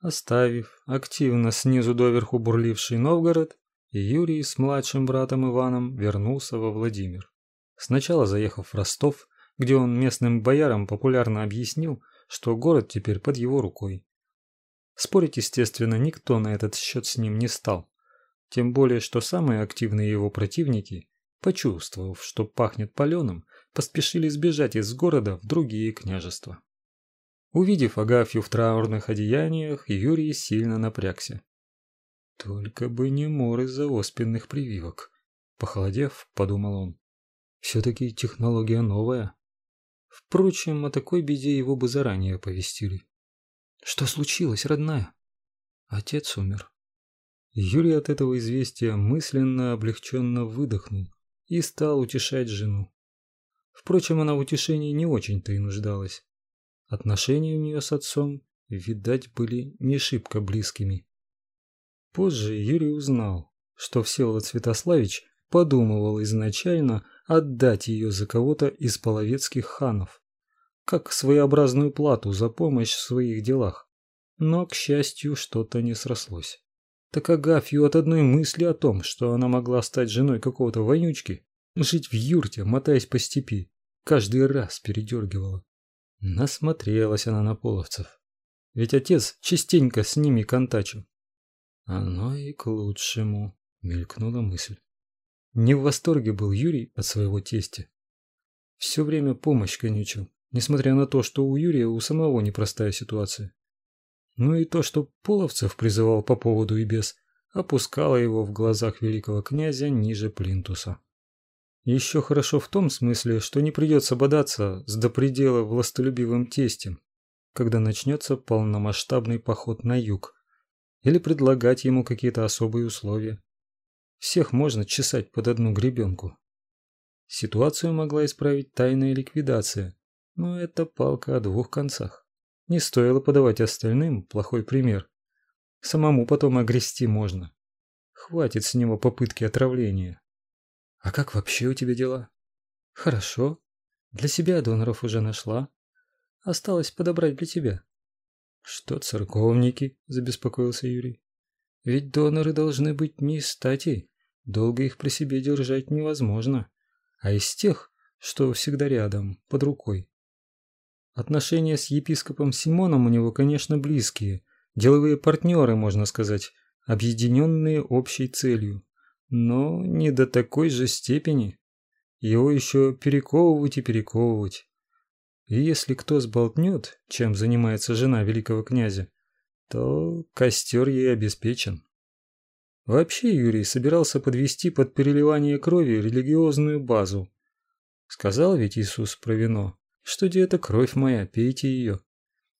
Оставив активно снизу доверху бурливший Новгород, Юрий с младшим братом Иваном вернулся во Владимир. Сначала заехав в Ростов, где он местным боярам популярно объяснил, что город теперь под его рукой. Спорить, естественно, никто на этот счет с ним не стал. Тем более, что самые активные его противники, почувствовав, что пахнет паленым, поспешили сбежать из города в другие княжества. Увидев Агафью в траурных одеяниях, Юрий сильно напрягся. Только бы не мор из-за оспенных прививок. Похолодев, подумал он. Все-таки технология новая. Впрочем, о такой беде его бы заранее оповестили. Что случилось, родная? Отец умер. Юрий от этого известия мысленно облегченно выдохнул и стал утешать жену. Впрочем, она в утешении не очень-то и нуждалась. Отношения у нее с отцом, видать, были не шибко близкими. Позже Юрий узнал, что Всеволод Святославич подумывал изначально отдать ее за кого-то из половецких ханов, как своеобразную плату за помощь в своих делах. Но, к счастью, что-то не срослось. Так Агафью от одной мысли о том, что она могла стать женой какого-то вонючки, жить в юрте, мотаясь по степи, каждый раз передергивала. Насмотрелась она на половцев. Ведь отец частенько с ними контачил. Оно и к лучшему, мелькнула мысль. Не в восторге был Юрий от своего тестя. Все время помощь конючил, несмотря на то, что у Юрия у самого непростая ситуация. Ну и то, что Половцев призывал по поводу и без, опускало его в глазах великого князя ниже плинтуса. Еще хорошо в том смысле, что не придется бодаться с до предела властолюбивым тестем, когда начнется полномасштабный поход на юг, или предлагать ему какие-то особые условия. Всех можно чесать под одну гребенку. Ситуацию могла исправить тайная ликвидация, но это палка о двух концах. Не стоило подавать остальным плохой пример. Самому потом огрести можно. Хватит с него попытки отравления. А как вообще у тебя дела? Хорошо. Для себя доноров уже нашла. Осталось подобрать для тебя. Что церковники? забеспокоился Юрий. Ведь доноры должны быть не из стати. Долго их при себе держать невозможно. А из тех, что всегда рядом, под рукой. Отношения с епископом Симоном у него, конечно, близкие. Деловые партнеры, можно сказать, объединенные общей целью но не до такой же степени. Его еще перековывать и перековывать. И если кто сболтнет, чем занимается жена великого князя, то костер ей обеспечен. Вообще Юрий собирался подвести под переливание крови религиозную базу. Сказал ведь Иисус про вино, что где это кровь моя, пейте ее.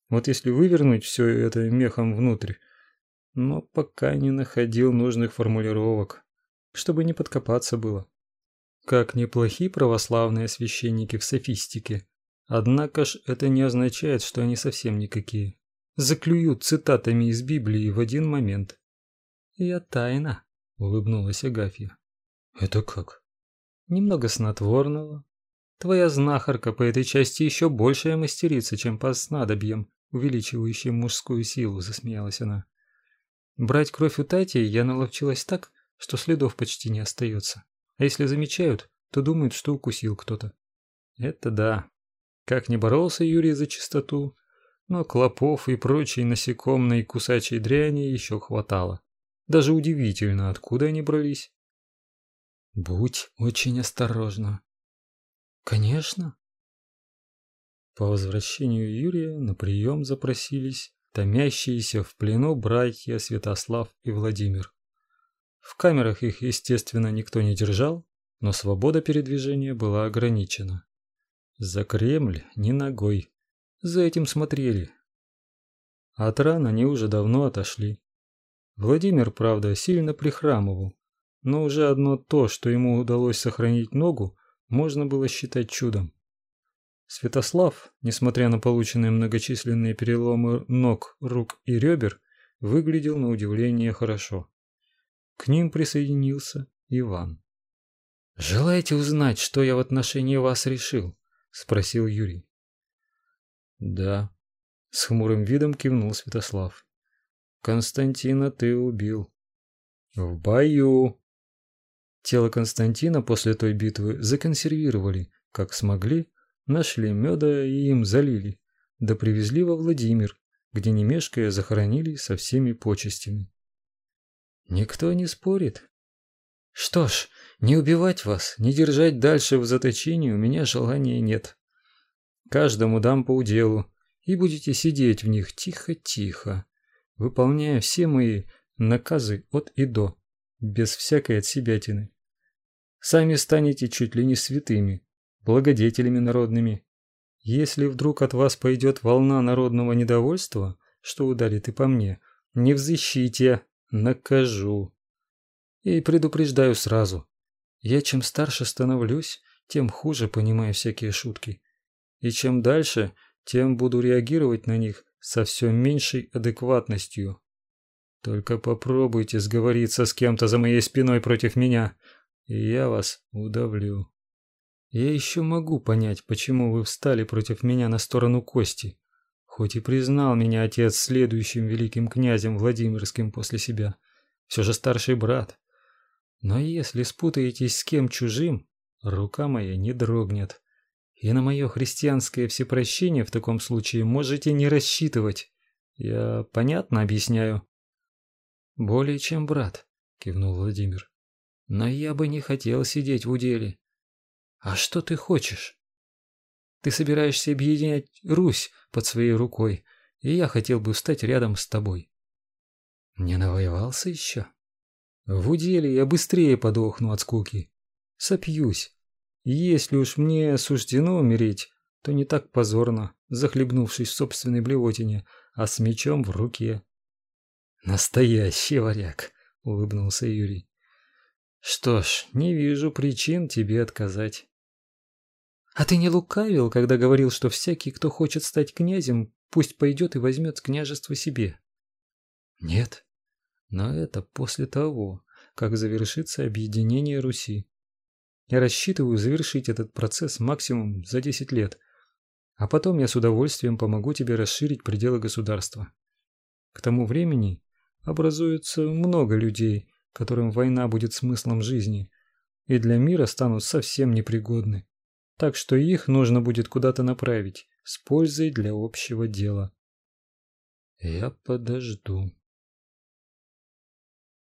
Вот если вывернуть все это мехом внутрь, но пока не находил нужных формулировок чтобы не подкопаться было. Как неплохи православные священники в софистике. Однако ж это не означает, что они совсем никакие. Заклюют цитатами из Библии в один момент. Я тайна, улыбнулась Агафья. Это как? Немного снотворного. Твоя знахарка по этой части еще большая мастерица, чем по снадобьям, увеличивающим мужскую силу, засмеялась она. Брать кровь у Тати я наловчилась так, что следов почти не остается. А если замечают, то думают, что укусил кто-то. Это да. Как не боролся Юрий за чистоту, но клопов и прочей насекомной кусачей дряни еще хватало. Даже удивительно, откуда они брались. Будь очень осторожна. Конечно. По возвращению Юрия на прием запросились томящиеся в плену братья Святослав и Владимир. В камерах их, естественно, никто не держал, но свобода передвижения была ограничена. За Кремль ни ногой. За этим смотрели. От ран они уже давно отошли. Владимир, правда, сильно прихрамывал, но уже одно то, что ему удалось сохранить ногу, можно было считать чудом. Святослав, несмотря на полученные многочисленные переломы ног, рук и ребер, выглядел на удивление хорошо. К ним присоединился Иван. «Желаете узнать, что я в отношении вас решил?» – спросил Юрий. «Да», – с хмурым видом кивнул Святослав. Константина ты убил. В бою. Тело Константина после той битвы законсервировали, как смогли, нашли меда и им залили, да привезли во Владимир, где не мешкая захоронили со всеми почестями. Никто не спорит. Что ж, не убивать вас, не держать дальше в заточении у меня желания нет. Каждому дам по уделу, и будете сидеть в них тихо-тихо, выполняя все мои наказы от и до, без всякой отсебятины. Сами станете чуть ли не святыми, благодетелями народными. Если вдруг от вас пойдет волна народного недовольства, что ударит и по мне, не взыщите, накажу. И предупреждаю сразу. Я чем старше становлюсь, тем хуже понимаю всякие шутки. И чем дальше, тем буду реагировать на них со все меньшей адекватностью. Только попробуйте сговориться с кем-то за моей спиной против меня, и я вас удавлю. Я еще могу понять, почему вы встали против меня на сторону Кости, хоть и признал меня отец следующим великим князем Владимирским после себя. Все же старший брат. Но если спутаетесь с кем чужим, рука моя не дрогнет. И на мое христианское всепрощение в таком случае можете не рассчитывать. Я понятно объясняю. Более чем брат, кивнул Владимир. Но я бы не хотел сидеть в уделе. А что ты хочешь? Ты собираешься объединять Русь под своей рукой, и я хотел бы встать рядом с тобой. Не навоевался еще? В уделе я быстрее подохну от скуки. Сопьюсь. Если уж мне суждено умереть, то не так позорно, захлебнувшись в собственной блевотине, а с мечом в руке. Настоящий варяг, улыбнулся Юрий. Что ж, не вижу причин тебе отказать. А ты не лукавил, когда говорил, что всякий, кто хочет стать князем, пусть пойдет и возьмет княжество себе? Нет. Но это после того, как завершится объединение Руси. Я рассчитываю завершить этот процесс максимум за 10 лет, а потом я с удовольствием помогу тебе расширить пределы государства. К тому времени образуется много людей, которым война будет смыслом жизни, и для мира станут совсем непригодны. Так что их нужно будет куда-то направить с пользой для общего дела. Я подожду.